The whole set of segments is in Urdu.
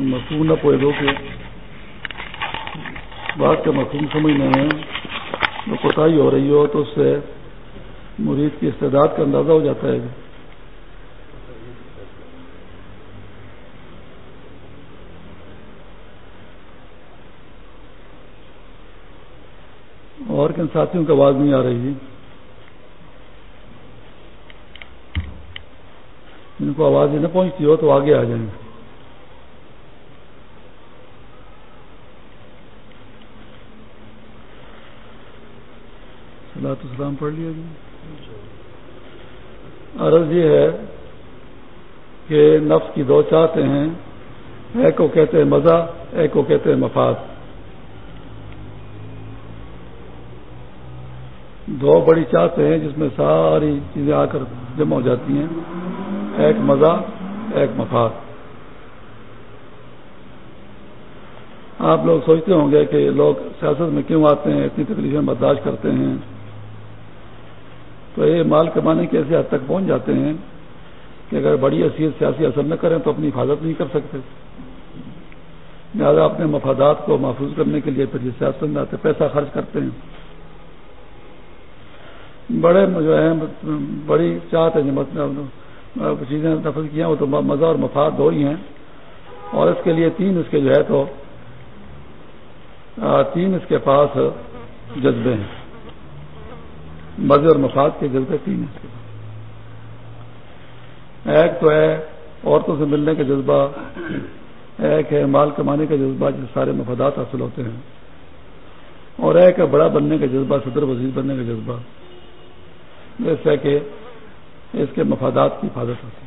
مفہوم نہ پوئے دو کہ بات کا مفہوم سمجھنا ہے جو کوتاہی ہو رہی ہو تو اس سے مرید کی استعداد کا اندازہ ہو جاتا ہے اور کن ساتھیوں کی آواز نہیں آ رہی جی۔ ہے جن کو آواز نہ پہنچتی ہو تو آگے آ جائیں۔ گے سلام پڑھ لیا جی۔ عرض یہ ہے کہ نفس کی دو چاہتے ہیں، ایک کو کہتے ہیں مزہ، ایک کو کہتے ہیں مفاد۔ دو بڑی چاہتے ہیں جس میں ساری چیزیں آ کر جمع ہو جاتی ہیں۔ ایک مزہ، ایک مفاد۔ آپ لوگ سوچتے ہوں گے کہ لوگ سیاست میں کیوں آتے ہیں، اتنی تکلیفیں برداشت کرتے ہیں۔ تو یہ مال کمانے کی ایسی حد تک پہنچ جاتے ہیں کہ اگر بڑی حیثیت سیاسی اثر نہ کریں تو اپنی حفاظت نہیں کر سکتے۔ لہٰذا اپنے مفادات کو محفوظ کرنے کے لیے پھر یہ سیاست میں آتے پیسہ خرچ کرتے ہیں۔ بڑے جو ہیں، بڑی چاہت ہے چیزیں نفل کی ہیں وہ تو مزہ اور مفاد دو ہی ہیں۔ اور اس کے لیے تین اس کے جو ہے تو تین اس کے پاس جذبے ہیں۔ مزے اور مفاد کے جذبے تین ہیں۔ ایک تو ہے عورتوں سے ملنے کا جذبہ، ایک ہے مال کمانے کا جذبہ جس سارے مفادات حاصل ہوتے ہیں۔ اور ایک ہے بڑا بننے کا جذبہ، صدر وزیر بننے کا جذبہ۔ جیسے کہ اس کے مفادات کی حفاظت ہوتی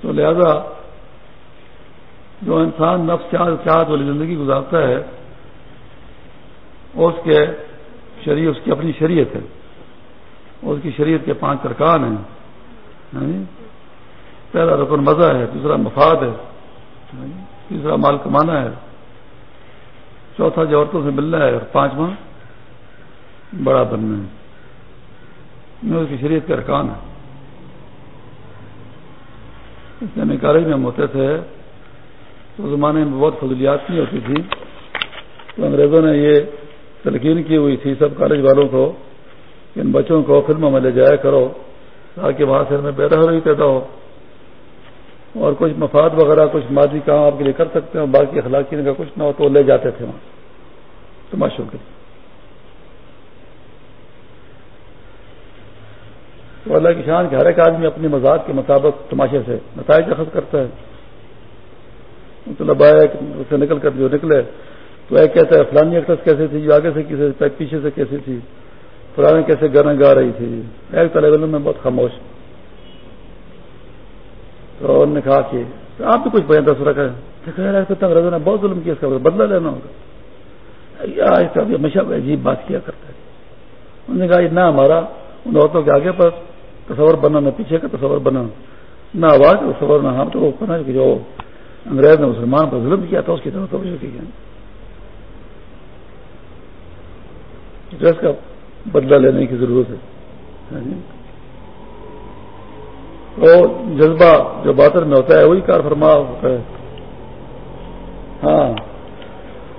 تو لہذا جو انسان نفس چاہت والی زندگی گزارتا ہے، اس کے شریع اس کی اپنی شریعت ہے۔ اس کی شریعت کے پانچ ارکان ہیں۔ یعنی پہلا رکن مزہ ہے، دوسرا مفاد ہے۔ یعنی تیسرا مال کمانا ہے۔ چوتھا جو عورتوں سے ملنا ہے اور پانچواں، بڑا بننا ہے۔ اس کی شریعت کے ارکان ہے اس میں کالج میں ہم ہوتے تھے، تو زمانے میں بہت فضولیات نہیں ہوتی تھی۔ تو انگریزوں نے یہ تلقین کی ہوئی تھی سب کالج والوں کو کہ ان بچوں کو فلموں میں لے جایا کرو، تاکہ وہاں سے میں بے رہی پیدا ہو۔ اور کچھ مفاد وغیرہ کچھ مادی کام آپ کے لیے کر سکتے ہیں باقی اخلاقی کا کچھ نہ ہو تو لے جاتے تھے وہاں۔ تماشوں کے تو اللہ کی شان کے ہر ایک آدمی اپنی مزاق کے مطابق تماشے سے نتائج اخذ کرتا ہے۔ مطلب اسے نکل کر جو نکلے، تو ایک کہتا ہے، فلانی ایکٹرس کیسے تھی، جو آگے سے کسی پیچھے سے کیسی تھی فلانے کیسے گانا گا رہی تھی۔ ایک طلب علم میں بہت خاموش۔ تو انہوں نے کہا کہ آپ بھی کچھ بیان دس رکھا ہے۔ نے بہت ظلم کیا، اس کا بدلہ لینا ہوگا۔ ہمیشہ عجیب بات کیا کرتا ہے۔ انہوں نے کہا نہ ہمارا، ان عورتوں کے آگے پر تصور بنا نہ پیچھے کا تصور بنا نہ آواز کا تصور، نہ ہم تو کہ جو انگریز نے مسلمان پر ظلم کیا تھا، اس کی طرف توجہ کی اس کا بدلہ لینے کی ضرورت ہے۔ ہاں جی۔ ہاں جی۔ تو جذبہ جو باطن میں ہوتا ہے، وہی کار فرما ہوتا ہے۔ ہاں۔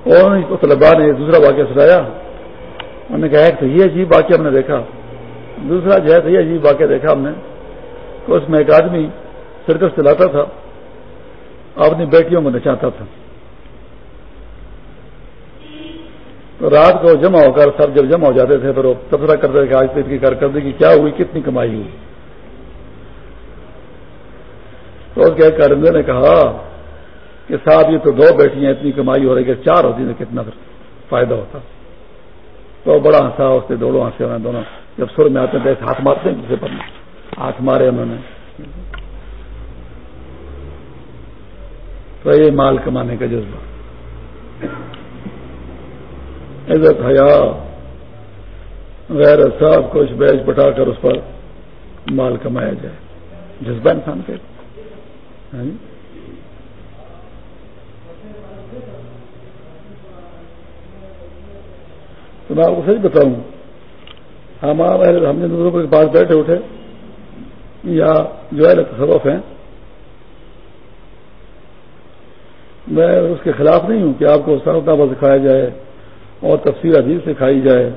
اور طلبا نے دوسرا واقعہ سنایا۔ انہوں نے کہا کہ یہ عجیب واقعہ ہم نے دیکھا۔ دوسرا جو ہے یہ عجیب واقعہ دیکھا ہم نے کہ اس میں ایک آدمی سرکس چلاتا تھا، اپنی بیٹیوں کو نچاتا تھا۔ تو رات کو جمع ہو کر سب جب جمع ہو جاتے تھے، پھر وہ تبصرہ کرتے تھے کہ آج تک کی کارکردگی کیا ہوئی، کتنی کمائی ہوئی۔ تو اس کے ایک کارندے نے کہا کہ صاحب یہ تو دو بیٹیاں اتنی کمائی ہو رہی کہ چار ہوتی تو کتنا فائدہ ہوتا؟ تو بڑا ہنسا اس کے دونوں ہنسے ہوئے دونوں۔ جب سر میں آتے ہیں ہاتھ مارتے ہیں کسی پر۔ ہاتھ مارے انہوں نے۔ تو یہ مال کمانے کا جذبہ۔ عزت، حیا غیر سب کچھ بیچ بٹا کر اس پر مال کمایا جائے۔ جذبہ انسان کے۔ ہاں جی۔ تو میں آپ کو صحیح بتاؤں ہمارے ہم نے دوسروں کے پاس بیٹھے اٹھے، یا جو ہے تصوف ہیں، میں اس کے خلاف نہیں ہوں کہ آپ کو سرتابہ سکھایا جائے اور تفسیر عزیز سکھائی جائے۔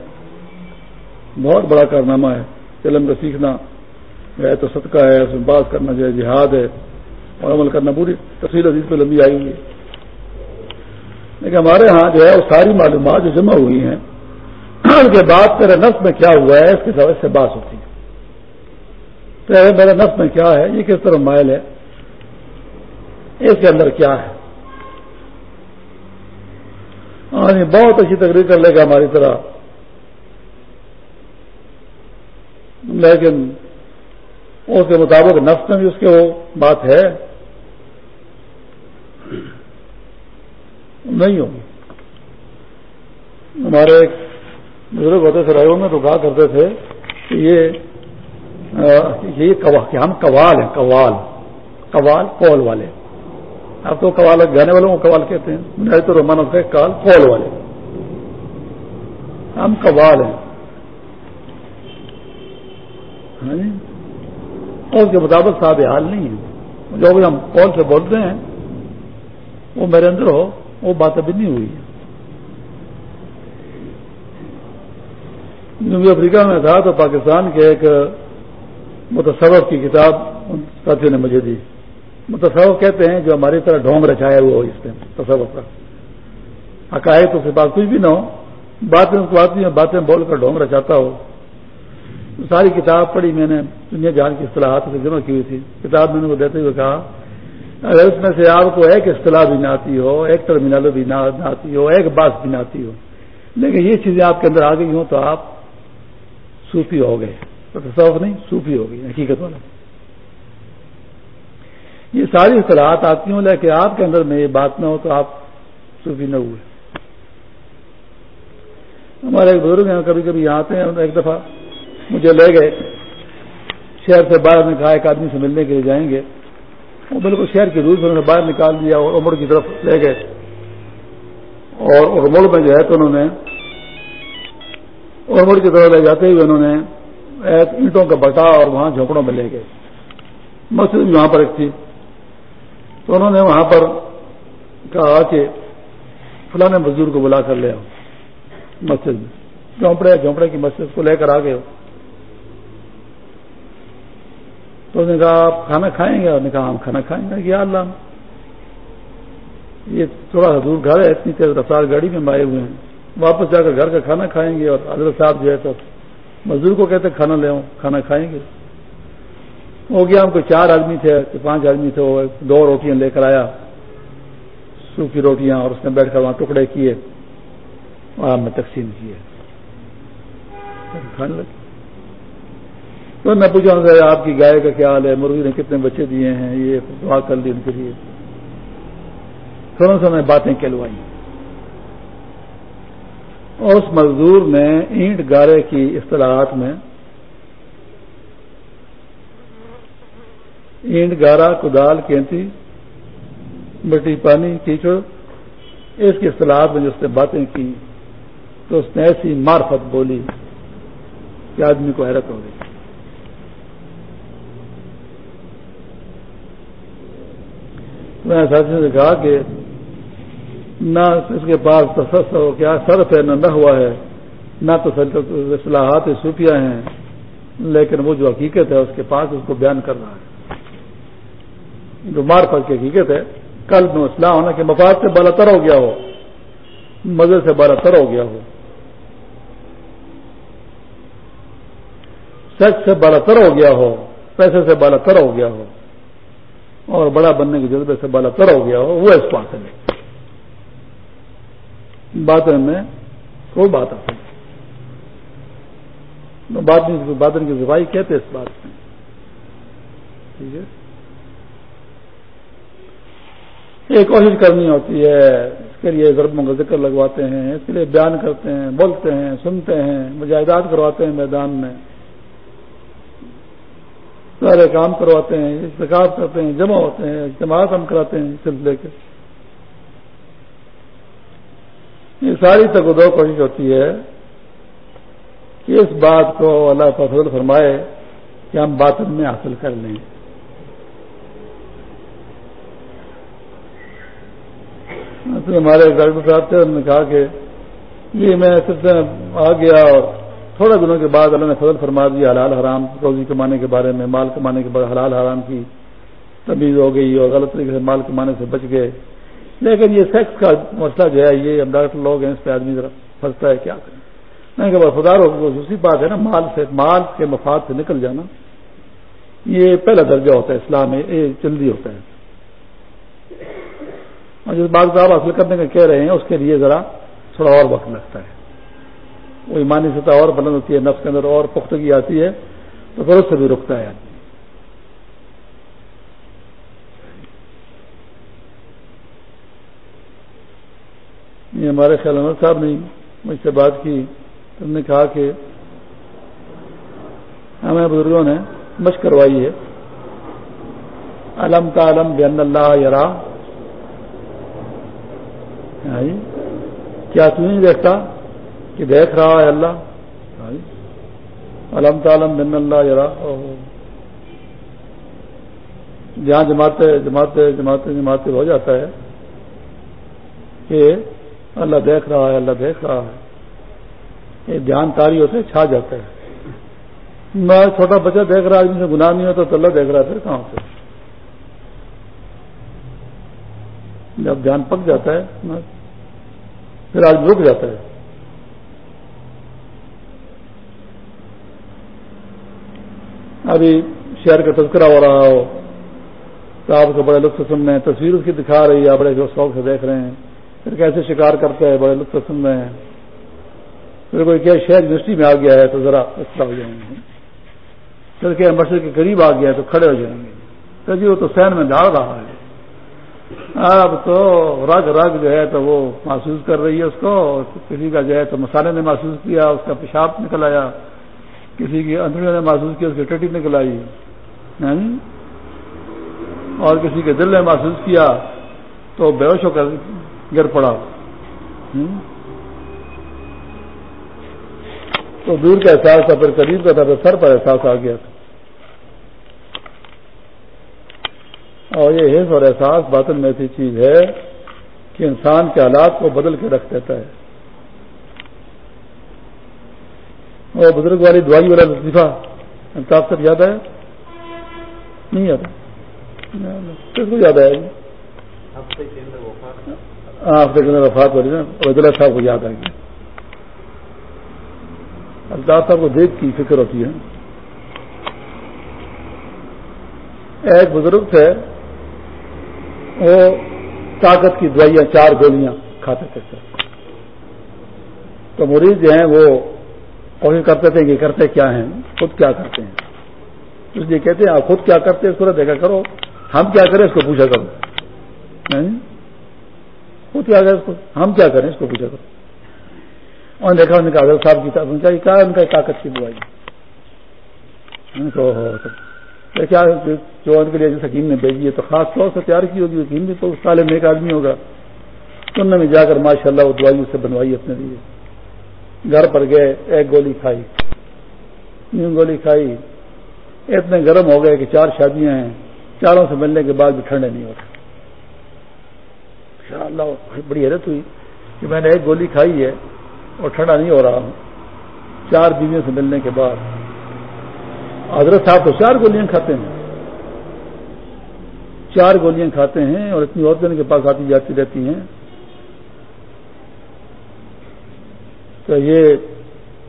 بہت بڑا کارنامہ ہے، علم کا سیکھنا ہے تو صدقہ ہے، اس میں بات کرنا جو ہے جہاد ہے۔ اور عمل کرنا پوری تفصیل عزیز پہ لمبی آئی ہوئی ہے لیکن ہمارے ہاں جو ہے وہ ساری معلومات جو جمع ہوئی ہیں، ان کے بعد تیرے نفس میں کیا ہوا ہے، اس کی سب سے بات ہوتی ہے۔ تو میرے نفس میں کیا ہے، یہ کس طرح مائل ہے؟ اس کے اندر کیا ہے؟ ہاں جی، بہت اچھی تقریر کر لے گا ہماری طرح۔ لیکن اس کے مطابق نفس میں بھی اس کے وہ بات ہے۔ نہیں ہوگی۔ ہمارے ایک بزرگ ہوتے تھے، رائے میں تو کہا کرتے تھے کہ یہ یہ کہ ہم کوال ہیں، کوال۔ کوال کال والے۔ اب تو کوال، گانے والوں کو کوال کہتے ہیں۔ تو رومان ہوتا ہے کال کال والے۔ ہم کوال ہیں۔ ہاں جی؟ اس کے مطابق صاحب حال نہیں ہے۔ جو بھی ہم کال سے بولتے ہیں، وہ میرے اندر ہو، وہ بات ابھی نہیں ہوئی۔ جنوبی افریقہ میں تھا تو پاکستان کے ایک متصوف کی کتاب ساتھیوں نے مجھے دی۔ متصوف کہتے ہیں جو ہماری طرح ڈھونگ رچایا ہوا ہو اس میں تصوف کا۔ حقائق اس کے بعد کچھ بھی نہ ہو۔ باتیں اس بات میں باتیں بول کر ڈھونگ رچاتا ہو۔ ساری کتاب پڑھی میں نے، دنیا جان کی اصطلاحات سے جمع کی ہوئی تھی۔ کتاب میں نے وہ دیتے ہوئے کہا، اگر اس میں سے آپ کو ایک اصطلاح بھی نہ آتی ہو، ایک ٹرمینل بھی نہ آتی ہو، ایک بات بھی نہ آتی ہو، لیکن یہ چیزیں آپ کے اندر آ گئی ہوں تو آپ صوفی ہو گئے۔ تصوف نہیں، صوفی ہو گئی، حقیقت والا۔ یہ ساری اصطلاحات آتی ہوں، لیکن آپ کے اندر میں یہ بات نہ ہو تو آپ صوفی نہ ہوئے۔ ہمارے ایک بزرگ ہیں، کبھی کبھی یہاں آتے ہیں، ایک دفعہ مجھے لے گئے۔ شہر سے باہر نے کہا ایک آدمی سے ملنے کے لیے جائیں گے۔ وہ بالکل شہر کی روز انہوں نے باہر نکال دیا اور عمر کی طرف لے گئے۔ اور ملک میں جو ہے تو انہوں نے عمر کی طرف لے جاتے ہوئے انہوں نے ایک اینٹوں کا بٹا اور وہاں جھونپڑوں میں لے گئے۔ مسجد بھی وہاں پر ایک تھی۔ تو انہوں نے وہاں پر کہا کہ فلاں مزدور کو بلا کر لے آؤ مسجد میں۔ جھونپڑے جھونپڑے کی مسجد کو لے کر آ گئے۔ تو اس نے کہا، آپ کھانا کھائیں گے؟ اور نے کہا، ہم کھانا کھائیں گے. یا اللہ، یہ تھوڑا سا دور گھر ہے، اتنی تیز رفتار گاڑی میں آئے ہوئے ہیں۔ واپس جا کر گھر کا کھانا کھائیں گے اور حضرت صاحب جو ہے تو مزدور کو کہتے کھانا لے آؤں، کھانا کھائیں گے. ہو گیا، ہم کو چار آدمی تھے پانچ آدمی تھے، وہ دو روٹیاں لے کر آیا، سوکھی روٹیاں، اور اس نے بیٹھ کر وہاں ٹکڑے کیے، اور ہم نے تقسیم کیے۔ کھانے لگے۔ تو میں پوچھا آپ کی گائے کا کیا حال ہے، مرغی نے کتنے بچے دیے ہیں، یہ دعا کر لی ان کے لیے۔ تھوڑا سا میں باتیں کہلوائی۔ اس مزدور نے اینٹ گارے کی اصطلاحات میں اینٹ گارا، کدال، کینتی، مٹی، پانی، کیچڑ، اس کی اصطلاحات میں جو اس نے باتیں کی تو اس نے ایسی مارفت بولی کہ آدمی کو حیرت ہو گئی۔ میں ساتھی سے کہا کہ نہ اس کے پاس تو کیا صرف ہے، نہ نہ ہوا ہے۔ نہ تو اصلاحات صوفیہ ہیں، لیکن وہ جو حقیقت ہے، اس کے پاس اس کو بیان کر رہا ہے۔ جو مار پڑ کی حقیقت ہے، کل میں اصلاح ہونا کہ مفاد سے بالا تر ہو گیا ہو، مزے سے بالا تر ہو گیا ہو۔ سچ سے بالا تر ہو گیا ہو، پیسے سے بالا تر ہو گیا ہو۔ اور بڑا بننے کے جذبے سے بالا تر ہو گیا ہو، وہ اس پاس ہے باطن میں کوئی بات آتی باطن کی صفائی کہتے اس بات میں ٹھیک ہے۔ یہ کوشش کرنی ہوتی ہے، اس کے لیے ضرورتوں کا ذکر لگواتے ہیں، اس کے لیے بیان کرتے ہیں، بولتے ہیں، سنتے ہیں، مجاہدات کرواتے ہیں میدان میں۔ سارے کام کرواتے ہیں استقاب کرتے ہیں، جمع ہوتے ہیں، اجتماعات ہم کراتے ہیں سلسلے کے۔ یہ ساری تک دو کوشش ہوتی ہے کہ اس بات کو اللہ فضل فرمائے کہ ہم باطن میں حاصل کر لیں۔ ہمارے ڈاکٹر صاحب تھے، انہوں نے کہا کہ یہ میں صرف آ گیا اور تھوڑے دنوں کے بعد اللہ نے فضل فرما دیا حلال حرام، روزی کمانے کے بارے میں، مال کمانے کے بعد حلال حرام کی تمیز ہو گئی اور غلط طریقے سے مال کمانے سے بچ گئے۔ لیکن یہ سیکس کا مسئلہ جو ہے، یہ ہم ڈاکٹر لوگ ہیں، اس پہ آدمی ذرا پھنستا ہے، کیا کریں؟ میں کہ خدا رو دوسری بات ہے نا، مال سے، مال کے مفاد سے نکل جانا۔ یہ پہلا درجہ ہوتا ہے اسلام میں یہ جلدی ہوتا ہے۔ اور جس بات صاحب حاصل کرنے کا کہہ رہے ہیں، اس کے لیے ذرا تھوڑا اور وقت لگتا ہے۔ وہ ایمانی سطح اور بلند ہوتی ہے، نفس کے اندر اور پختگی آتی ہے، تو پھر اس سے بھی رکتا ہے۔ یہ ہمارے خیال احمد صاحب نے مجھ سے بات کی۔ انہوں نے کہا کہ ہمیں بزرگوں نے مشق کروائی ہے۔ علم کا علم بین اللہ یار کیا تو نہیں دیکھتا کہ دیکھ رہا ہے اللہ۔ ہاں جی۔ علم تعلم بن اللہ یار جہاں جماعتیں جماعتیں جماعتیں جماعتیں ہو جاتا ہے کہ اللہ دیکھ رہا ہے، اللہ دیکھ رہا ہے۔ یہ دھیان تاری ہوتا ہے چھا جاتا ہے۔ میں چھوٹا بچہ دیکھ رہا آدمی سے گناہ نہیں ہوتا، تو اللہ دیکھ رہا پھر کہاں سے؟ جب دھیان پک جاتا ہے پھر آج رک جاتا ہے۔ ابھی شہر کا تذکرہ ہو رہا ہو تو آپ کو بڑے لطف سن رہے ہیں تصویر اس کی دکھا رہی ہے بڑے شوق سے دیکھ رہے ہیں۔ پھر کیسے شکار کرتا ہے بڑے لطف سن رہے ہیں پھر کوئی کیا شہر یونیورسٹی میں آ گیا ہے تو ذرا طرح ہو جائیں گے۔ پھر کیا مسجد کے قریب آ گیا ہے تو کھڑے ہو جائیں گے۔ تو جی وہ تو سین میں ڈال رہا ہے۔ اب تو رگ رگ جو ہے تو وہ محسوس کر رہی ہے اس کو، کسی کا جو ہے تو مسالے نے محسوس کیا، اس کا پیشاب نکل آیا۔ کسی کی اندروں نے محسوس کیا، اس کی ٹٹی نکل آئی یعنی اور کسی کے دل نے محسوس کیا تو بے ہوش ہو کر گر پڑا تو دور کا احساس تھا، پھر قریب کا تھا، پھر سر پر احساس آ گیا تھا۔ اور یہ حص اور احساس باطن میں ایسی چیز ہے کہ انسان کے حالات کو بدل کے رکھ دیتا ہے۔ اور بزرگ والی دوائی والا لطیفہ انتاب تک یاد ہے؟ نہیں یاد کس کو یاد گی ہاں ہفتے کے اندر وفات والی نا۔ عبید اللہ صاحب کو یاد آئے گی الطاف صاحب کو دیکھ کی فکر ہوتی ہے۔ ایک بزرگ تھے وہ طاقت کی دوائیاں چار گولیاں کھاتے تھے۔ سر تو مریض جو ہیں وہ کوشش کرتے تھے کہ کرتے کیا ہیں؟ خود کیا کرتے ہیں؟ اس لیے کہتے ہیں، آپ خود کیا کرتے اس کو دیکھا کرو، ہم کیا کریں اس کو پوچھا کرو۔ خود کیا کریں اس کو؟ ہم کیا کریں اس کو پوچھا کرو۔ اور دیکھا ان کا حضرت صاحب کی کیا ان کا طاقت کی دوائی کیا جو ان کے لیے جس حکیم نے بھیجی ہے، تو خاص طور سے تیار کی ہوگی حکیم بھی تو اس سال میں ایک آدمی ہوگا۔ سننے میں جا کر ماشاء اللہ وہ دوائی اس سے بنوائی اپنے لیے۔ گھر پر گئے، ایک گولی کھائی۔ نیو گولی کھائی۔ اتنے گرم ہو گئے کہ چار شادیاں ہیں۔ چاروں سے ملنے کے بعد بھی ٹھنڈے نہیں ہوتے اللہ، بڑی حیرت ہوئی کہ میں نے ایک گولی کھائی ہے اور ٹھنڈا نہیں ہو رہا ہوں۔ چار بیویوں سے ملنے کے بعد۔ حضرت صاحب تو چار گولیاں کھاتے ہیں۔ چار گولیاں کھاتے ہیں اور اتنی عورتیں ان کے پاس آتی جاتی رہتی ہیں۔ تو یہ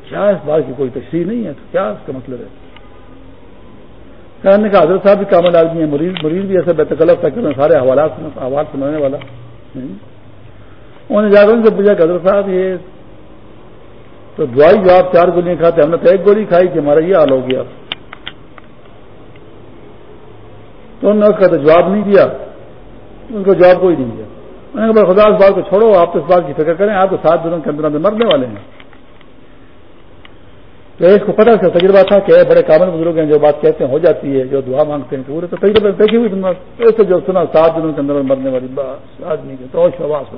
کیا اس بات کی کوئی تشریح نہیں ہے، تو کیا اس کا مطلب ہے؟ کہنے کا حضرت صاحب بھی کامل آدمی ہے مریض مریض بھی ایسا بے تکلف تھا کہ سارے حوالات آواز سنانے والا۔ انہوں نے جا سے پوچھا کہ حضرت صاحب، یہ تو دوائی جو آپ چار گولیاں کھاتے ہم نے تو ایک گولی کھائی کہ ہمارا یہ حال ہو گیا۔ تو انہوں نے اس کا تو جواب نہیں دیا۔ ان کو جواب کوئی نہیں دیا۔ میں نے کہا خدا اس بات کو چھوڑو، آپ تو اس بات کی فکر کریں، آپ تو سات دنوں کے اندر اندر مرنے والے ہیں۔ تو اس کو پتا اس کا تجربہ تھا کہ بڑے کامل بزرگ ہیں، جو بات کہتے ہیں، ہو جاتی ہے، جو دعا مانگتے ہیں، پورے تو تجربہ دیکھی ہوئی ایسے جو سنا، سات دنوں کے اندر مرنے والی بات آدمی کے تو شواس ہو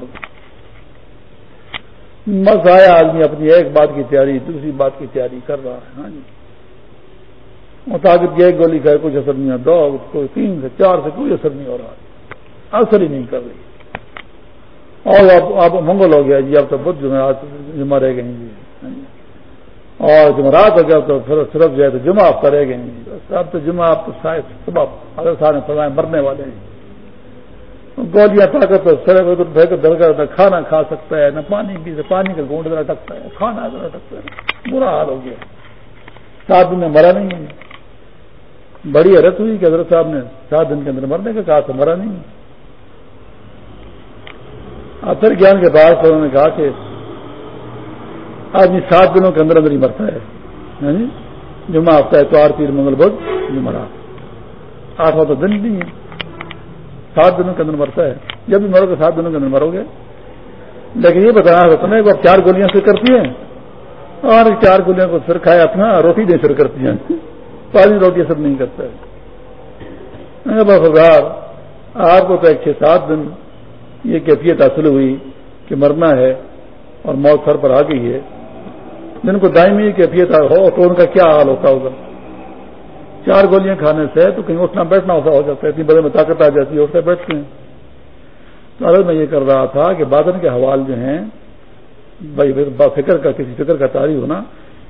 مز آیا، آدمی اپنی ایک بات کی تیاری، دوسری بات کی تیاری کر رہا ہے۔ ہاں جی۔ مطابق ایک گولی کا کچھ اثر نہیں ہے۔ دو، کوئی تین سے چار سے کوئی اثر نہیں ہو رہا۔ اثر ہی نہیں کر رہی۔ اور اب آپ منگل ہو گیا جی اب تو بدھ جمعرات، جمعہ رہ گئی جی۔ اور جمعرات ہو گیا تو پھر صرف جو ہے تو جمعہ آپ رہ گئے جی۔ اب تو جمعہ آپ صبح اگر صاحب نے فرمائے مرنے والے ہیں۔ گولیاں طاقت دل کر کھانا کھا سکتا ہے، نہ پانی پی پانی کا گونڈ ذرا ٹکتا ہے، کھانا ذرا ٹکتا ہے۔ برا حال ہو گیا۔ سات دن میں مرا نہیں ہے۔ بڑی حیرت ہوئی کہ حضرت صاحب نے سات دن کے اندر مرنے کا کہا تو مرا نہیں ہے۔ اب پھر گیان کے بعد انہوں نے کہا کہ آدمی سات دنوں کے اندر اندر ہی مرتا ہے۔ یعنی جمعہ، ہفتہ ہے تو آر پیر، منگل، بدھ، جمعہ آٹھواں تو دن نہیں ہے سات دنوں کے اندر مرتا ہے۔ جب بھی مرو گے سات دنوں کے اندر مرو گے۔ لیکن یہ بتانا تمہیں ایک چار گولیاں سر کرتی ہیں۔ اور چار گولیاں کو سر کھائے اپنا روٹی دے سر کرتی ہیں۔ پانی روٹی سب نہیں کرتا ہے۔ بخار آپ کو تو ایک چھ سات دن یہ کیفیت حاصل ہوئی کہ مرنا ہے اور موت سر پر آ گئی ہے۔ جن کو دائمی کیفیت ہو تو ان کا کیا حال ہوتا ہوگا؟ چار گولیاں کھانے سے تو کہیں اٹھنا بیٹھنا ہو جاتا ہے، اتنی بدن میں طاقت آ جاتی ہے، اٹھتے بیٹھتے ہیں۔ تو اگر میں یہ کر رہا تھا کہ باطن کے حوال جو ہیں، بھائی فکر کا، کسی فکر کا تاریخ ہونا،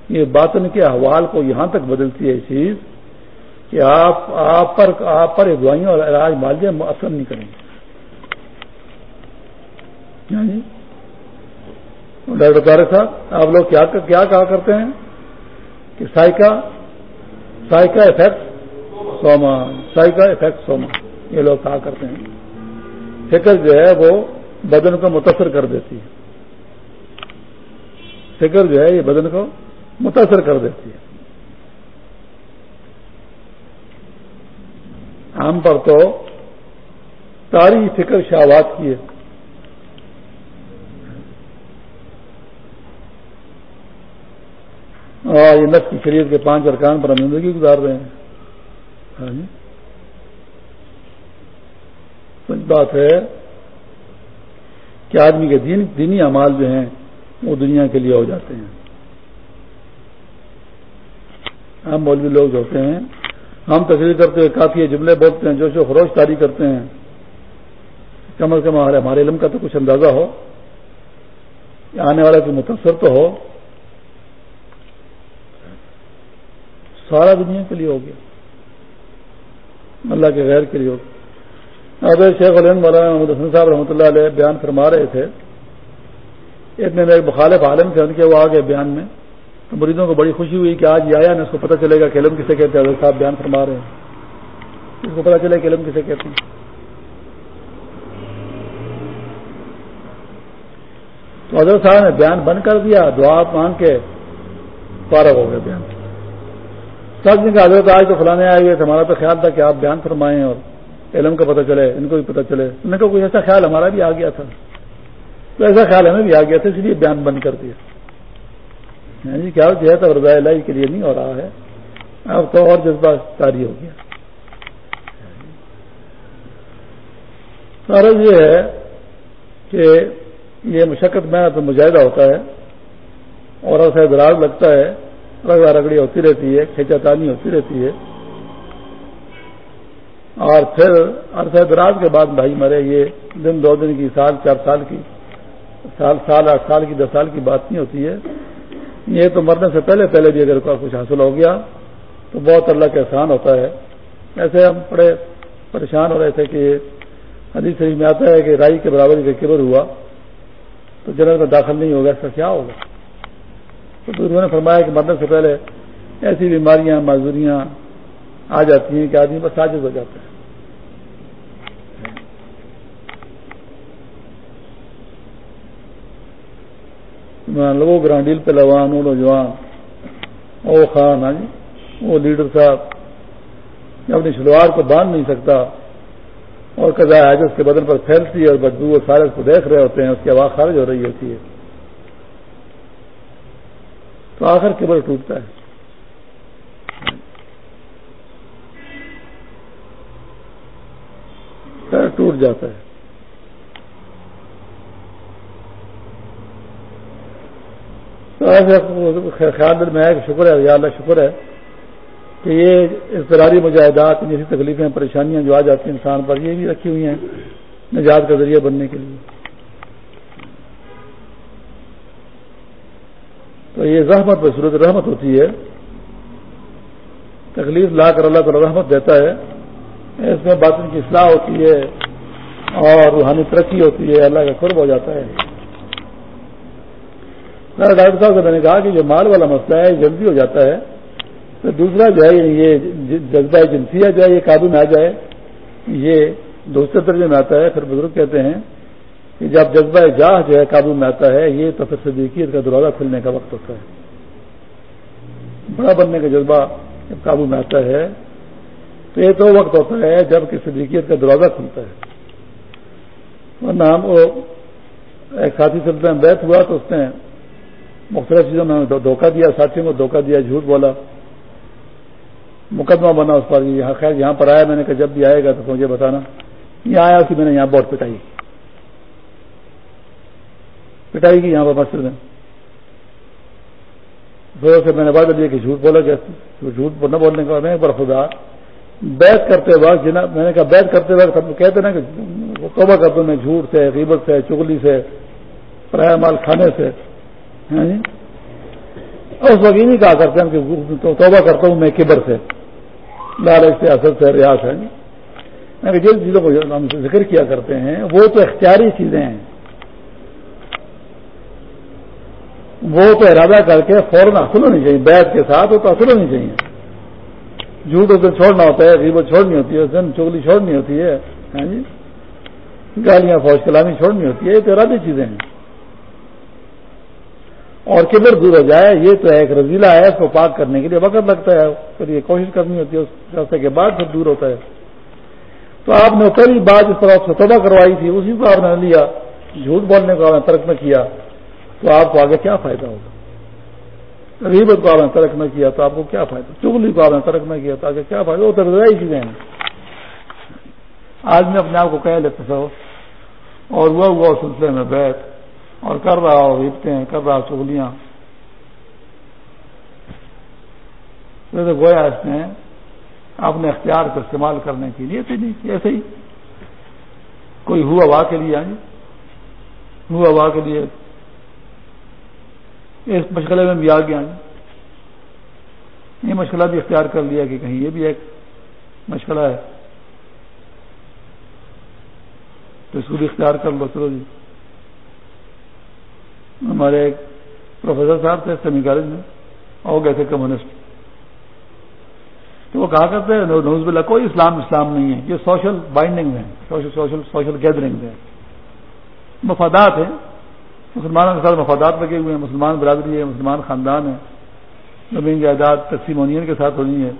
یہ باطن کے احوال کو یہاں تک بدلتی ہے یہ چیز کہ آپ آپ پر آپ پر دعائیوں اور علاج مالیہ اثر نہیں کریں گے۔ یعنی ڈاکٹر طارق صاحب، آپ لوگ کیا کہا کرتے ہیں؟ کہ سائیکا سائیکا افیکٹ سوما سائیکا افیکٹ سوما، یہ لوگ کہا کرتے ہیں۔ فکر جو ہے وہ بدن کو متاثر کر دیتی ہے۔ فکر جو ہے یہ بدن کو متاثر کر دیتی ہے۔ عام پر تو تاری فکر شاوات کی ہے۔ اور یہ نفس کی شریعت کے پانچ ارکان پر ہم زندگی گزار رہے ہیں۔ ہاں جی۔ سچ بات ہے کہ آدمی کے دین، دینی اعمال جو ہیں، وہ دنیا کے لیے ہو جاتے ہیں۔ ہم مولوی لوگ ہوتے ہیں، ہم تقریر کرتے ہوئے کافی جملے بولتے ہیں جو شو فروش تاری کرتے ہیں۔ کم از کم ہمارے علم کا تو کچھ اندازہ ہو آنے والا کوئی متاثر تو ہو سارا دنیا کے لیے ہو گیا۔ اللہ کے غیر کے لیے ہو گیا۔ شیخ علم مولانا محمد حسن صاحب رحمۃ اللہ علیہ بیان فرما رہے تھے۔ اتنے میں ایک مخالف عالم تھے، ان کے وہ آگے بیان میں۔ تو مریضوں کو بڑی خوشی ہوئی کہ آج یہ آیا نا اس کو پتہ چلے گا کہ علم کسے کہتے ہیں۔ صاحب بیان فرما رہے ہیں۔ اس کو پتہ چلے کہ علم کسے کہتے ہیں۔ تو حضرت صاحب نے بیان بند کر دیا، دعا مانگ کے فارغ ہو گئے بیان۔ سب دن کا حضرت آج تو فلانے آئے ہوئے تھے ہمارا تو خیال تھا کہ آپ بیان فرمائیں اور علم کا پتہ چلے، ان کو بھی پتہ چلے۔ ان کا کوئی ایسا خیال ہمارا بھی آ گیا تھا۔ تو ایسا خیال ہمیں بھی آ گیا تھا، اس لیے بیان بند کر دیا۔ یعنی کیا جو ہے تو رضا اللہ کے لیے نہیں ہو رہا ہے۔ اب تو اور جذبہ تاری ہو گیا۔ سارا یہ ہے کہ یہ مشقت میں تو مجاہدہ ہوتا ہے اور ایسا دراز لگتا ہے رگڑا رگڑی ہوتی رہتی ہے کھینچا تانی ہوتی رہتی ہے۔ اور پھر عرصہ دراز کے بعد بھائی مرے، یہ دن دو دن کی، سال چار سال کی، سال سال آٹھ سال کی، دس سال کی بات نہیں ہوتی ہے۔ یہ تو مرنے سے پہلے پہلے بھی اگر کچھ حاصل ہو گیا، تو بہت اللہ کا احسان ہوتا ہے۔ ایسے ہم بڑے پریشان ہو رہے تھے کہ حدیث شریف میں آتا ہے کہ رائی کے برابر کا کبر ہوا، تو جنرل میں داخل نہیں ہوگا اس کا کیا ہوگا؟ انہوں نے فرمایا کہ مرنے سے پہلے ایسی بیماریاں، معذوریاں آ جاتی ہیں کہ آدمی بس ساجد ہو جاتا ہے۔ لوگوں گرانڈیل پہ لوان وہ نوجوان او خان ہاں جی وہ لیڈر صاحب اپنی شلوار کو باندھ نہیں سکتا اور کزا ہے اس کے بدن پر پھیلتی ہے اور بدبو اور سارے اس کو دیکھ رہے ہوتے ہیں، اس کی آواز خارج ہو رہی ہوتی ہے۔ تو آخر کیبل ٹوٹتا ہے۔ ٹوٹ جاتا ہے۔ خیال دل میں ہے کہ شکر ہے، یا اللہ شکر ہے کہ یہ اضطراری مجاہدات جیسی تکلیفیں، پریشانیاں جو آ جاتی ہیں انسان پر، یہ بھی رکھی ہوئی ہیں نجات کا ذریعہ بننے کے لیے۔ تو یہ رحمت پہ صورت رحمت ہوتی ہے۔ تکلیف لا کر اللہ تعالی رحمت دیتا ہے۔ اس میں باطن کی اصلاح ہوتی ہے اور روحانی ترقی ہوتی ہے۔ اللہ کا قرب ہو جاتا ہے۔ ڈاکٹر صاحب میں نے کہا کہ جو مال والا مسئلہ ہے جلدی ہو جاتا ہے۔ تو دوسرا جو ہے یعنی یہ جذبہ جنسیہ جو ہے، یہ قابو میں آ جائے۔ یہ دوسرے درجے میں آتا ہے۔ پھر بزرگ کہتے ہیں کہ جب جذبہ جاہ جو ہے قابو میں آتا ہے، یہ تو پھر صدیقیت کا دروازہ کھلنے کا وقت ہوتا ہے۔ بڑا بننے کا جذبہ جب قابو میں آتا ہے، تو یہ تو وقت ہوتا ہے جبکہ صدیقیت کا دروازہ کھلتا ہے۔ ورنہ ہم وہ ایک ساتھی سلسلے میں بیت ہوا تو اس نے مختلف چیزوں میں دھوکہ دیا، ساتھیوں کو دھوکہ دیا، جھوٹ بولا۔ مقدمہ بنا اس پر خیر، یہاں پر آیا میں نے کہا جب بھی آئے گا تو مجھے بتانا۔ یہاں آیا کہ میں نے یہاں بورڈ پٹائی۔ پٹائی کی یہاں پر مسجد میں۔ سے میں نے بات دیا کہ جھوٹ بولا کہ جھوٹ نہ بولنے کا میں پر خدا۔ بیت کرتے وقت جنا میں نے کہا بیت کرتے وقت کہتے نا کہ توبہ کرتے میں جھوٹ سے، غیبت سے چگلی سے، پرایا مال کھانے سے۔ ہاں جی؟ اس وقت یہ نہیں کہا کرتے ہیں کہ توبہ کرتا ہوں میں کبر سے۔ لالچ سے اثر سے، ریاض ہے ہاں جن جی؟ چیزوں کو ہم ذکر کیا کرتے ہیں، وہ تو اختیاری چیزیں ہیں۔ وہ تو ارادہ کر کے فوراً حاصل ہونی چاہیے بیت کے ساتھ وہ تو حاصل ہونی چاہیے۔ جھوٹ اس دن چھوڑنا ہوتا ہے غیبت چھوڑنی ہوتی ہے، اس دن چگلی چھوڑنی ہوتی ہے ہاں جی؟ گالیاں، فوج کلامی چھوڑنی ہوتی ہے، یہ تو ارادی چیزیں ہیں۔ اور کبر دور ہو جائے، یہ تو ایک رضیلا ہے، اس کو پاک کرنے کے لیے وقت لگتا ہے۔ پھر یہ کوشش کرنی ہوتی ہے، اس راستے کے بعد پھر دور ہوتا ہے۔ تو آپ نے پہلی بات اس طرح سے توبہ کروائی تھی، اسی کو آپ نے لیا۔ جھوٹ بولنے کو آپ نے ترک نہ کیا۔ تو آپ کو آگے کیا فائدہ ہوگا؟ غریبت کو آپ نے ترک نہ کیا تو آپ کو کیا فائدہ؟ چگلی کو آپ نے ترک نہ کیا تو آگے کیا فائدہ؟ وہ تو رضائی چیزیں ہیں۔ آج میں اپنے آپ کو کہہ لیتا تھا، اور وہ ہوا سلسلے میں بیٹھ اور کر رہا ہو ریپتے ہیں، کر رہا چگلیاں گویا اس نے اپنے اختیار کو استعمال کرنے کے لیے نہیں، ایسے ہی۔ کوئی ہوا ہوا کے لیے آئی؟ ہوا ہوا کے لیے اس مشغلے میں بھی آ گیا یہ مشغلہ بھی اختیار کر لیا کہ کہیں یہ بھی ایک مشغلہ ہے۔ تو اس کو بھی اختیار کر لو چلو جی۔ ہمارے ایک پروفیسر صاحب تھے سیمی کالج میں ہو گئے تھے کمیونسٹ تو وہ کہا کرتے ہیں نوز بلا کوئی اسلام اسلام نہیں ہے، یہ سوشل بائنڈنگ ہے، سوشل سوشل سوشل گیدرنگ ہے۔ مفادات ہیں۔ مسلمانوں کے ساتھ مفادات لگے ہوئے ہیں، مسلمان برادری ہے، مسلمان خاندان ہے۔ زمین جائیداد تقسیم اونین کے ساتھ ہونی ہے۔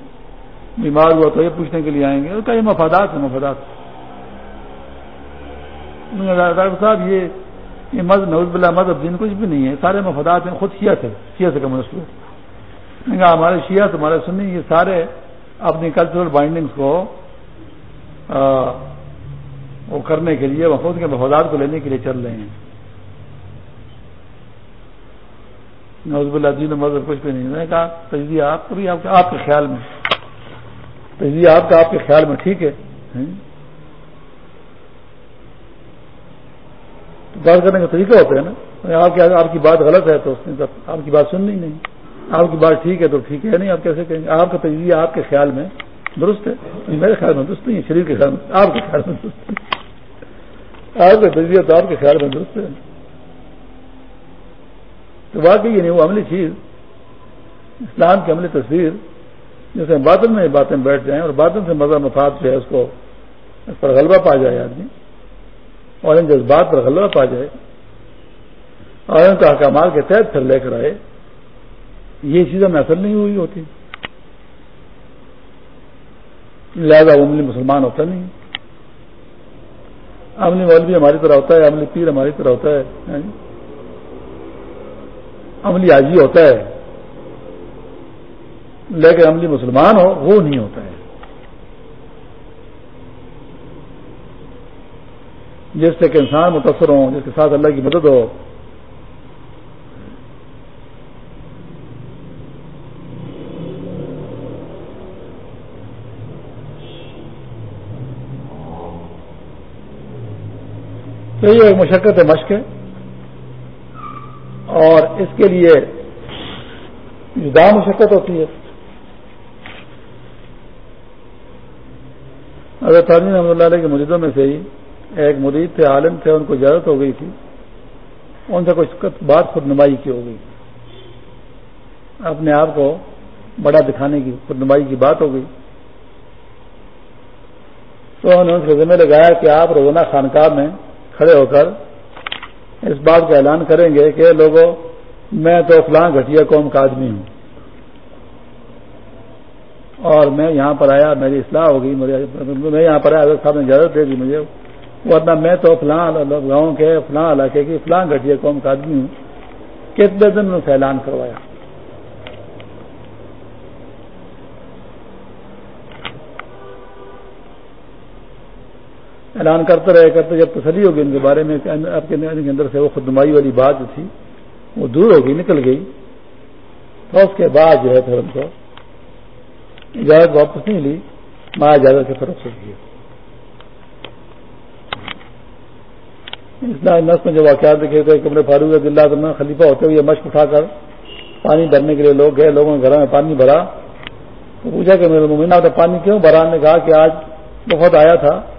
بیمار ہوا تو یہ پوچھنے کے لیے آئیں گے۔ یہ مفادات ہیں، مفادات۔ ڈاکٹر صاحب یہ یہ مذہب نوز بلّہ مذہب دین کچھ بھی نہیں ہے، سارے مفادات ہیں، خود شیعہ تھے، شیعہ سے کم کہا، ہمارے شیعہ، ہمارے سنی، یہ سارے اپنی کلچرل بائنڈنگس کو وہ کرنے کے لیے خود کے مفادات کو لینے کے لیے چل رہے ہیں۔ نوز بلّہ دین مذہب کچھ بھی نہیں۔ میں نے کہا، تجزیہ آپ بھی، آپ کے خیال میں۔ تجزیہ آپ کا آپ کے خیال میں ٹھیک ہے۔ بات کرنے کا طریقہ ہوتا ہے نا۔ آپ آپ کی بات غلط ہے تو اس نے آپ کی بات سننی نہیں۔ آپ کی بات ٹھیک ہے تو ٹھیک ہے۔ نہیں، آپ کیسے کہیں گے؟ آپ کا تجزیہ آپ کے خیال میں درست ہے۔ میرے خیال میں درست نہیں ہے، شریر کے خیال میں آپ کے خیال میں درست ہے آپ کا تجزیہ تو آپ کے خیال میں درست ہے۔ تو واقعی یہ نہیں وہ عملی چیز، اسلام کی عملی تصویر جیسے بادل میں باتیں بیٹھ جائیں اور بادل سے مزہ مفاد جو ہے اس کو، اس پر غلبہ پا جائے آدمی، اور ان جذبات پر غلط پا جائے، اور ان کو احکامات کے تحت پھر لے کر آئے، یہ چیزیں میں اثر نہیں ہوئی ہوتی۔ لہذا عملی مسلمان ہوتا نہیں۔ عملی مولوی ہماری طرح ہوتا ہے، عملی پیر ہماری طرح ہوتا ہے ہاں جی؟ عملی حاجی ہوتا ہے۔ لیکن عملی مسلمان ہو، وہ نہیں ہوتا ہے۔ جس سے کہ انسان متاثر ہوں، جس کے ساتھ اللہ کی مدد ہو۔ تو یہ مشقت مشق۔ ہے اور اس کے لیے جدا مشقت ہوتی ہے۔ اگر تعلیم رحمۃ اللہ علیہ کے مریضوں میں سے ہی ایک مرید تھے، عالم تھے، ان کو اجازت ہو گئی تھی۔ ان سے کچھ بات خود نمائی کی ہو گئی۔ اپنے آپ کو بڑا دکھانے کی خود نمائی کی بات ہو گئی۔ تو انہوں نے ذمہ لگایا کہ آپ روزانہ خانقاہ میں کھڑے ہو کر اس بات کا اعلان کریں گے کہ لوگوں، میں تو فلاں گھٹیا قوم کا آدمی ہوں۔ اور میں یہاں پر آیا، میری اصلاح ہو گئی میں یہاں پر آیا صاحب نے اجازت دے دی مجھے۔ ورنہ میں تو فلاں گاؤں کے، فلاں علاقے کی، فلاں گھٹیا قوم کا آدمی ہوں۔ کتنے دن میں اعلان کروایا؟ اعلان کرتے رہے کرتے جب تسلی ہوگی ان کے بارے میں آپ کے اندر سے وہ خدمائی والی بات جو تھی، وہ دور ہو گئی نکل گئی۔ تو اس کے بعد جو ہے پھر ان کو اجازت واپس نہیں لی میں اجازت کی طرف سے اسلام نس میں جو واقعات دیکھے تھے کمرے فاروق دلہ خلیفہ ہوتے ہوئے مشق اٹھا کر پانی بھرنے کے لیے لوگ گئے، لوگوں کے گھر میں پانی بھرا۔ تو پوچھا کہ میرے ممینا نے پانی کیوں بھرا؟ نے کہا کہ آج بہت آیا تھا۔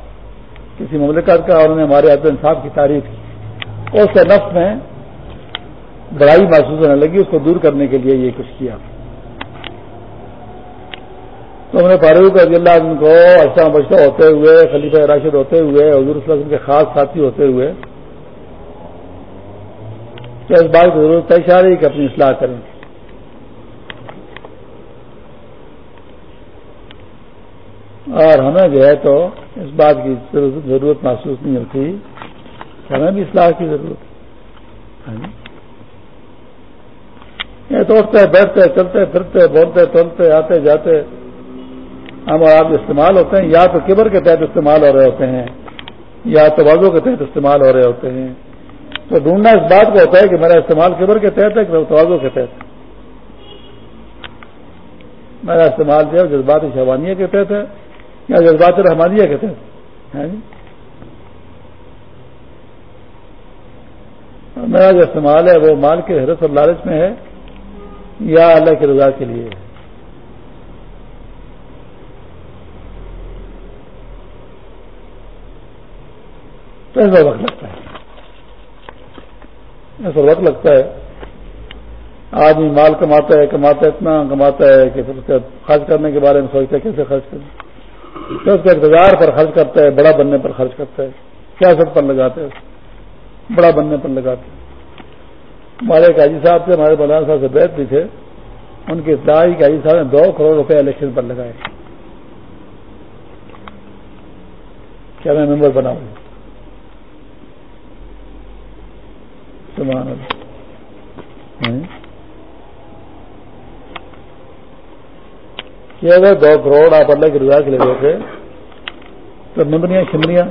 کسی مملکت کا اور انہوں نے ہمارے عدل انصاف کی تعریف کی۔ اس سے نفس میں بڑائی محسوس ہونے لگی، اس کو دور کرنے کے لیے یہ کچھ کیا۔ تو ہم نے فاروق رضی اللہ عنہ کو اشرا بشتہ ہوتے ہوئے، خلیفہ راشد ہوتے ہوئے، حضور صلی اللہ علیہ وسلم کے خاص ساتھی ہوتے ہوئے اس بات کی ضرورت پیش آ رہی کہ اپنی اصلاح کریں۔ اور ہمیں جو ہے تو اس بات کی ضرورت محسوس نہیں ہوتی۔ ہمیں بھی اصلاح کی ضرورت۔ ہے ہاں جی۔ تو اٹھتے، بیٹھتے، چلتے، پھرتے، بولتے، تولتے، آتے، جاتے۔ ہم اور آپ استعمال ہوتے ہیں، یا تو کبر کے تحت استعمال ہو رہے ہوتے ہیں، یا توازوں کے تحت استعمال ہو رہے ہوتے ہیں۔ تو ڈھونڈنا اس بات کو ہوتا ہے کہ میرا استعمال کبر کے تحت ہے کہ توازوں کے تحت۔ میرا استعمال جو ہے جذبات شہوانیہ کے تحت ہے۔ یا جذبات رحمانیہ کہتے ہیں۔ ہاں جی۔ میرا جو استعمال ہے وہ مال کے حرت اور لالچ میں ہے، یا اللہ کی رضا کے لیے۔ ہے تو ایسا وقت لگتا ہے۔ ایسا وقت لگتا ہے۔ آدمی مال کماتا ہے کماتا ہے، اتنا کماتا ہے کہ پھر اسے خرچ کرنے کے بارے میں سوچتا ہے کیسے خرچ کریں۔ تو اس کے اقتدار پر خرچ کرتا ہے بڑا بننے پر خرچ کرتا ہے کیا سب پر لگاتے ہیں؟ بڑا بننے پر لگاتے ہمارے حاجی صاحب تھے، ہمارے مولانا صاحب سے بیت بھی تھے۔ ان کی اطلاع کہ حاجی صاحب نے دو کروڑ روپے الیکشن پر لگائے۔ کیا میں ممبر بناؤں؟ سبحان اللہ۔ ہاں؟ کہ اگر دو کروڑ آپ اللہ کی رضا کے لیے دیتے تو ممبریاں شمریاں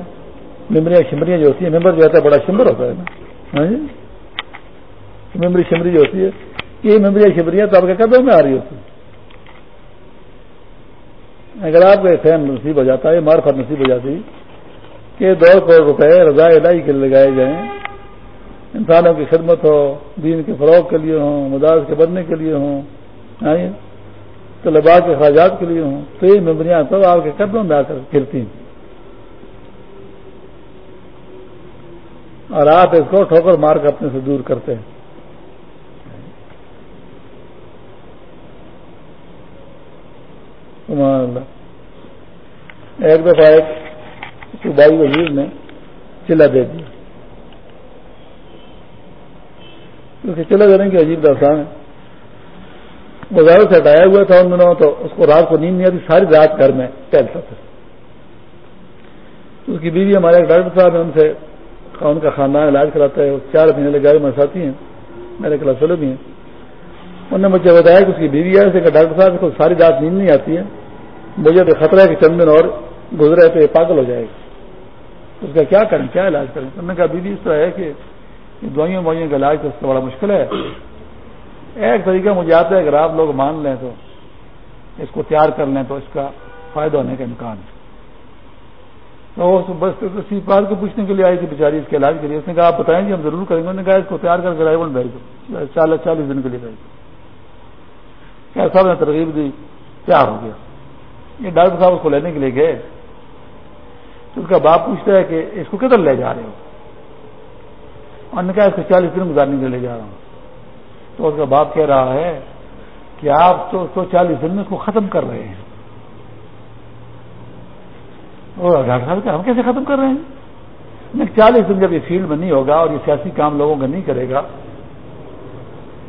ممبریاں شمریاں جو ہوتی ہیں، ممبر جو ہوتا ہے بڑا شمبر ہوتا ہے نا۔ ہاں جی؟ ممبری شمری جو ہوتی ہے، یہ ممبریاں شمریاں تو آپ کے قدم میں آ رہی ہوتی اگر آپ کا فین نصیب ہو جاتا ہے مارفت نصیب ہو جاتی کہ دو کروڑ روپے رضا الہی کے لگائے جائیں انسانوں کی خدمت ہو، دین کے فروغ کے لیے ہوں، مدارس کے بننے کے لیے ہوں۔ ہاں جی؟ طلباء کے اخراجات کے لیے ہوں، تو یہ ممبریاں سب آپ کے قدموں میں آ کر گرتی ہیں۔ اور آپ اس کو ٹھوکر مار کر اپنے سے دور کرتے ہیں۔ ایک دفعہ ایک صوبائی وزیر نے چلا دے دیا۔ کیونکہ چلا دینے کی عجیب داستان ہے۔ بازاروں سے ہٹایا ہوا تھا ان دنوں تو اس کو رات کو نیند نہیں آتی، ساری رات گھر میں ٹہلتا تھا۔ اس کی بیوی ہمارے ایک ڈاکٹر صاحب ہیں، ان سے ان کا خاندان علاج کراتا ہے چار مہینے لگے گاڑی مساتی ہیں، میرے کلاس والے بھی ہیں۔ انہوں نے مجھے بتایا کہ اس کی بیوی ہے کہ ڈاکٹر صاحب کو ساری رات نیند نہیں آتی ہے، مجھے تو خطرہ ہے کہ چند دن اور گزرے تو یہ پاگل ہو جائے گا اس کا کیا کریں، کیا علاج کریں؟ انہوں نے کہا، بیوی اس طرح ہے کہ دوائیوں وائیوں کا علاج تو اس کا بڑا مشکل ہے۔ ایک طریقہ مجھے آتا ہے اگر آپ لوگ مان لیں تو، اس کو تیار کر لیں تو اس کا فائدہ ہونے کا امکان ہے۔ تو بس کسی بار کو پوچھنے کے لیے آئی تھی بیچاری، اس کے علاج کے لیے۔ اس نے کہا، آپ بتائیں گے ہم ضرور کریں گے۔ انہوں نے کہا، اس کو تیار کر کے بھیج دو۔ چالیس چالیس دن کے لیے بھیج دو۔ کیا صاحب نے ترغیب دی، تیار ہو گیا۔ یہ ڈاکٹر صاحب اس کو لینے کے لیے گئے۔ تو اس کا باپ پوچھتا ہے کہ اس کو کدھر لے جا رہے ہو؟ اور نے کہا، اس کو چالیس دن گزارنے کے لیے لے جا رہا ہوں۔ تو اس کا باپ کہہ رہا ہے کہ آپ تو چالیس دن میں اس کو ختم کر رہے ہیں۔ اور ڈاکٹر صاحب کہ ہم کیسے ختم کر رہے ہیں؟ چالیس دن جب یہ فیلڈ میں نہیں ہوگا اور یہ سیاسی کام لوگوں کا نہیں کرے گا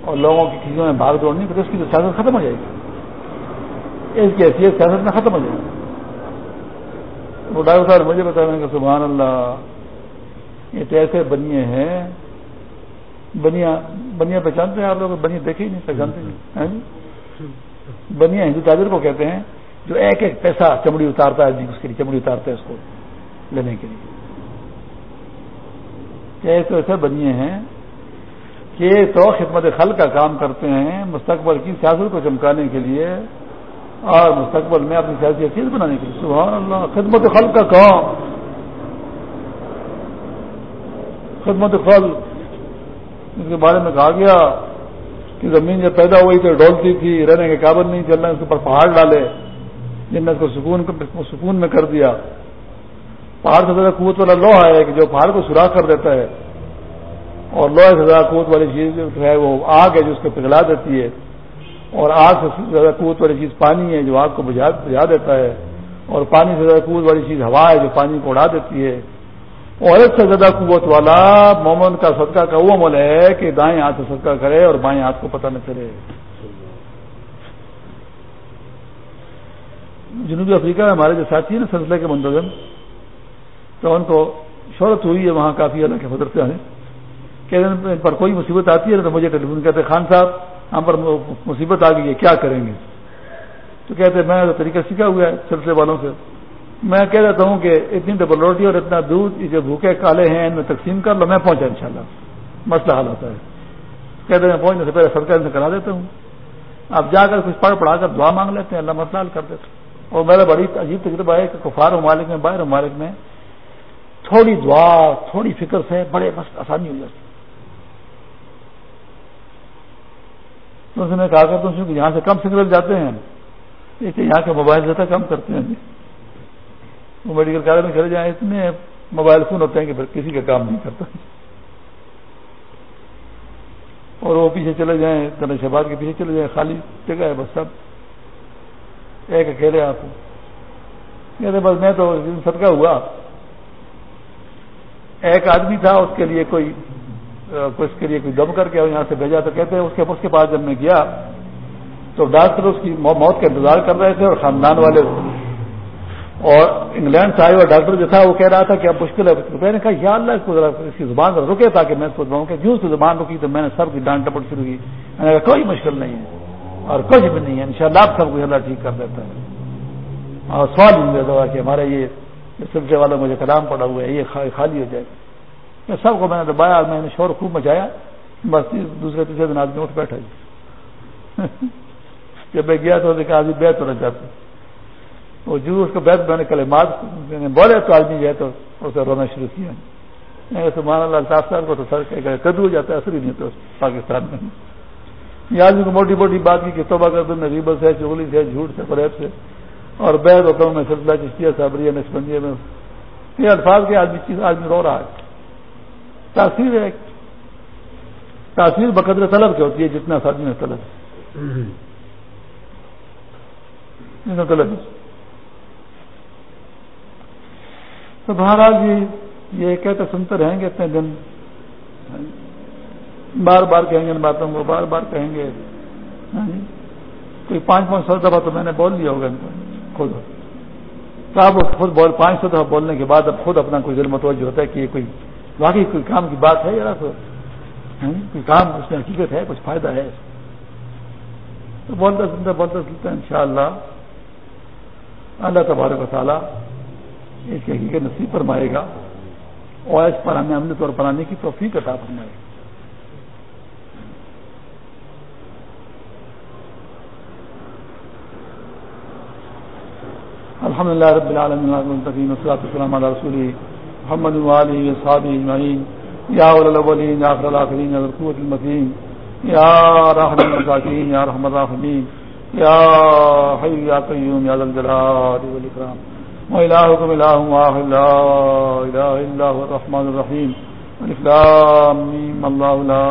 اور لوگوں کی چیزوں میں بھاگ دوڑ نہیں کرے، اس کی تو سیاست ختم ہو جائے گی۔ اس کی حیثیت سیاست میں ختم ہو جائے گی۔ وہ ڈاکٹر صاحب مجھے بتا رہے ہیں کہ سبحان اللہ، یہ تو ایسے بنیے ہیں بنیا بنیا پہچانتے ہیں آپ لوگ بنیا دیکھے ہی نہیں، پہچانتے نہیں جی؟ بنیا ہندو تاجر کو کہتے ہیں جو ایک ایک پیسہ چمڑی اتارتا ہے، اس کے لیے چمڑی اتارتا ہے اس کو لینے کے لیے۔ تو ایسے بنیے ہیں کہ تو خدمت خل کا کام کرتے ہیں مستقبل کی سیاست کو چمکانے کے لیے اور مستقبل میں اپنی سیاسی حیثیت بنانے کے لیے۔ سبحان اللہ، خدمت خل کا کام۔ خدمت خل اس کے بارے میں کہا گیا کہ زمین جب پیدا ہوئی تو ڈولتی تھی، رہنے کے قابل نہیں چلنا اس کے اوپر پہاڑ ڈالے، جن نے اس کو سکون سکون میں کر دیا۔ پہاڑ سے زیادہ قوت والا لوہا ہے کہ جو پہاڑ کو سوراخ کر دیتا ہے۔ اور لوہے سے زیادہ قوت والی چیز جو ہے وہ آگ ہے جو اس کو پگھلا دیتی ہے۔ اور آگ سے زیادہ قوت والی چیز پانی ہے جو آگ کو بجھا دیتا ہے۔ اور پانی سے زیادہ قوت والی چیز ہوا ہے جو پانی کو اڑا دیتی ہے۔ اور اس سے زیادہ قوت والا، مومن کا صدقہ کا وہ عمل ہے کہ دائیں ہاتھ سے صدقہ کرے اور بائیں ہاتھ کو پتہ نہ چلے۔ جنوبی افریقہ میں ہمارے جو ساتھی ہیں نا سلسلے کے منتظم، تو ان کو شہرت ہوئی ہے وہاں کافی، اللہ کے فدر سے۔ کہ ان پر کوئی مصیبت آتی ہے تو مجھے ٹیلی فون کہتے خان صاحب، ہم پر مصیبت آ گئی ہے، کیا کریں گے؟ تو کہتے ہیں، میں تو طریقہ سیکھا ہوا ہے سلسلے والوں سے۔ میں کہہ دیتا ہوں کہ اتنی ڈبل روٹی اور اتنا دودھ جو بھوکے کالے ہیں، ان میں تقسیم کر لو، میں پہنچا ان شاء اللہ مسئلہ حل ہوتا ہے۔ کہتے میں پہنچنے سے پہلے سرکار سے کرا دیتا ہوں۔ آپ جا کر کچھ پڑھ پڑھا کر دعا مانگ لیتے ہیں، اللہ مسئلہ حل کر دیتے اور میرا بڑی عجیب تجربہ ہے کہ کفار ممالک میں باہر ممالک میں تھوڑی دعا، تھوڑی فکر سے بڑے مست آسانی ہو جاتی تو اس میں کہا کرتا ہوں کہ یہاں سے کم سگنل جاتے ہیں یہاں کے موبائل زیادہ کم کرتے ہیں۔ وہ میڈیکل کالج میں چلے جائیں، اتنے موبائل فون ہوتے ہیں کہ پھر کسی کا کام نہیں کرتا۔ اور وہ پیچھے چلے جائیں تنش آباد کے پیچھے چلے جائیں، خالی جگہ ہے بس سب۔ ایک اکیلے آپ کہتے بس میں تو صدقہ ہوا۔ ایک آدمی تھا، اس کے لیے کوئی اس کے لیے کوئی دم کر کے یہاں سے بھیجا۔ تو کہتے ہیں، اس کے اس کے پاس جب میں گیا تو ڈاکٹر اس کی موت کا انتظار کر رہے تھے اور خاندان والے اور انگلینڈ سے آئے ہوا ڈاکٹر جو تھا وہ کہہ رہا تھا کہ اب مشکل ہے۔ میں نے کہا، یا اللہ، اس کو ذرا اس کی زبان رکے تاکہ میں اس کو دباؤں کہ جو اس کی زبان رکی تو میں نے سب کی ڈانٹ ٹپٹ شروع کی۔ میں نے کہا، کوئی مشکل نہیں ہے اور کچھ بھی نہیں ہے۔ ان شاء اللہ آپ سب کو اللہ ٹھیک کر دیتا ہے۔ اور سوال ہی دعا کہ ہمارا یہ سلسلے والا مجھے کلام پڑا ہوا ہے، یہ خالی ہو جائے۔ گا سب کو میں نے دبایا میں نے شور خوب مچایا۔ بس دوسرے تیسرے دن آدمی اٹھ بیٹھا جی۔ جب میں گیا تو آدمی بیت ہونا چاہتا وہ جو اس کو بیت میں نے کل مات بولے تو آدمی جو ہے تو اسے رونا شروع کیا۔ تو مان اللہ صاحب کو تو سر کدو ہو جاتا ہے اثر ہی نہیں تو پاکستان میں۔ یہ آدمی کو موٹی موٹی بات کی کہ توبہ کر دوں ریبل سے چگلی سے جھوٹ سے فریب سے۔ اور بیت ہوتا ہوں میں سلسلہ چشتیا صابریہ نشبندیہ میں۔ یہ الفاظ کے آدمی چیز آدمی رو رہا ہے۔ تاثیر ہے۔ تاثیر بقدر طلب کی ہوتی ہے جتنا آدمی میں طلب۔ طلب۔ تو بہرحال جی یہ کہتے سنتے رہیں گے اتنے دن۔ بار بار کہیں گے ان باتوں کو، بار بار کہیں گے۔ ہاں جی؟ کوئی پانچ پانچ سو دفعہ تو میں نے بول لیا ہوگا ان کو، خود۔ صاحب خود بول، پانچ سو دفعہ بولنے کے بعد اب خود اپنا کوئی ذرا متوجہ ہوتا ہے کہ یہ کوئی واقعی کوئی کام کی بات ہے ذرا ہاں جی؟ کوئی کام، اس میں حقیقت ہے، کچھ فائدہ ہے۔ تو بولتا سنتا بولتا سنتا ان شاء اللہ اللہ تبارک و تعالیٰ اس کی حقیقت نصیب فرمائے گا اور اس پر ہمیں عملی طور پر آنے کی توفیق عطا فرمائے گا۔ الحمد لله رب العالمين المتقين والصلاه والسلام على رسوله محمد وعلى اله وصحبه اجمعين يا اول الاولين يا اخر الاخرين يا القوه المتين يا رحم المساكين يا رحم الراحمين يا حي يا قيوم يا ذا الجلال والاكرام وإلهكم إله واحد، لا إله إلا هو الرحمن الرحيم. الإسلام الله، لا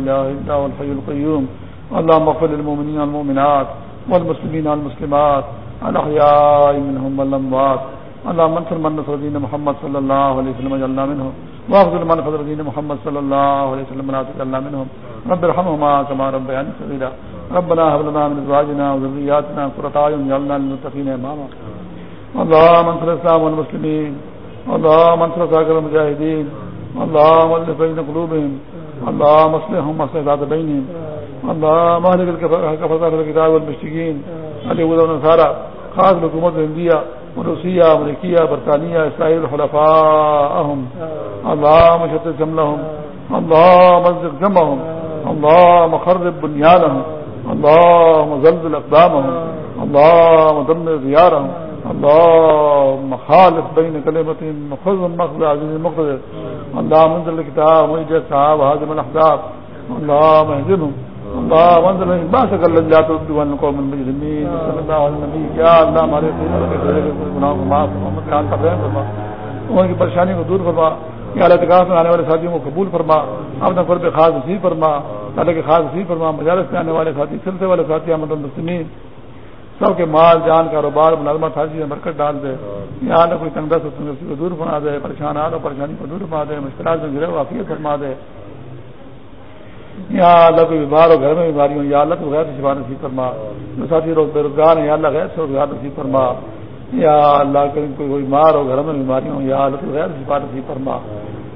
إله إلا هو الحي القيوم. اللهم اغفر للمؤمنين والمؤمنات والمسلمين والمسلمات، الأحياء منهم والأموات. اللهم انصر من نصر دين محمد صلى الله عليه وسلم اجعلنا منهم. واغفر من فضل دين محمد صلى الله عليه وسلم لا تجعلنا منهم. رب ارحمهما كما ربياني صغيرا. ربنا هب لنا من ازواجنا وذرياتنا قرة اعين واجعلنا للمتقين اماما اللهم انصر الاسلام والمسلمين، اللهم انصر سائر المجاهدين، اللهم الف بين قلوبهم، اللهم اصلحهم اصلح ذات بينهم، اللهم اهلك الكفرة الكتاب والمشركين، اليهود والنصارى، خاص حکومت ہندیہ روسیہ امریکیہ برطانیہ اسرائیل خلفاءهم اللهم شتت جملهم، اللهم ازق جمعهم، اللهم خرب بنيانهم، اللهم زلزل اقدامهم اللهم دمر ديارهم. اللهم خالف بين كلمتهم خذ مخذ عزيز المقتدر اللهم انزل الكتاب ويجد صحاب هازم الاحزاب. اللهم اهدنهم. اللهم انزل من باسك الذي لا ترد عن القوم المجرمين صلى الله عليه وسلم يا الله ہمارے گناہوں کو معاف محمد خان کا رحم فرما، ان کی پریشانی کو دور فرما، یا اللہ تکاف میں آنے والے ساتھیوں کو قبول فرما، اپنا قرب خاص نصیب فرما، اللہ کے خاص نصیب فرما، مجالس میں آنے والے ساتھی، سلسلے والے ساتھی احمد المسلمین سب کے مال، جان، کاروبار، ملازمت حاضی میں برکت ڈال دے۔ یا اللہ کوئی تنگ دست کو دور فرما دے، پریشان آ پریشانی کو دور فرما دے، مشکلات میں گرے وافیت فرما دے۔ یا اللہ، کوئی بیمار ہو، گھر میں بیماری ہو، یا اللہ کو غیر شفا نصیب فرما۔ جو ساتھی روز بے روزگار ہیں، یا اللہ غیر سے روزگار نصیب فرما۔ یا اللہ کوئی کوئی بیمار ہو، گھر میں بیماری ہو، یا اللہ کو غیر شفا نصیب فرما۔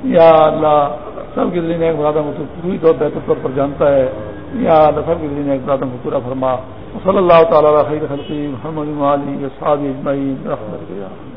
یا اللہ، سب کی دلی ایک مرادم کو پوری طور بہتر طور پر جانتا ہے۔ یا اللہ، سب کی دلی ایک مرادم کو پورا فرما۔ صلی اللہ تعالیٰ خیر خلقی محمد علی صحابی اجمعین رحمت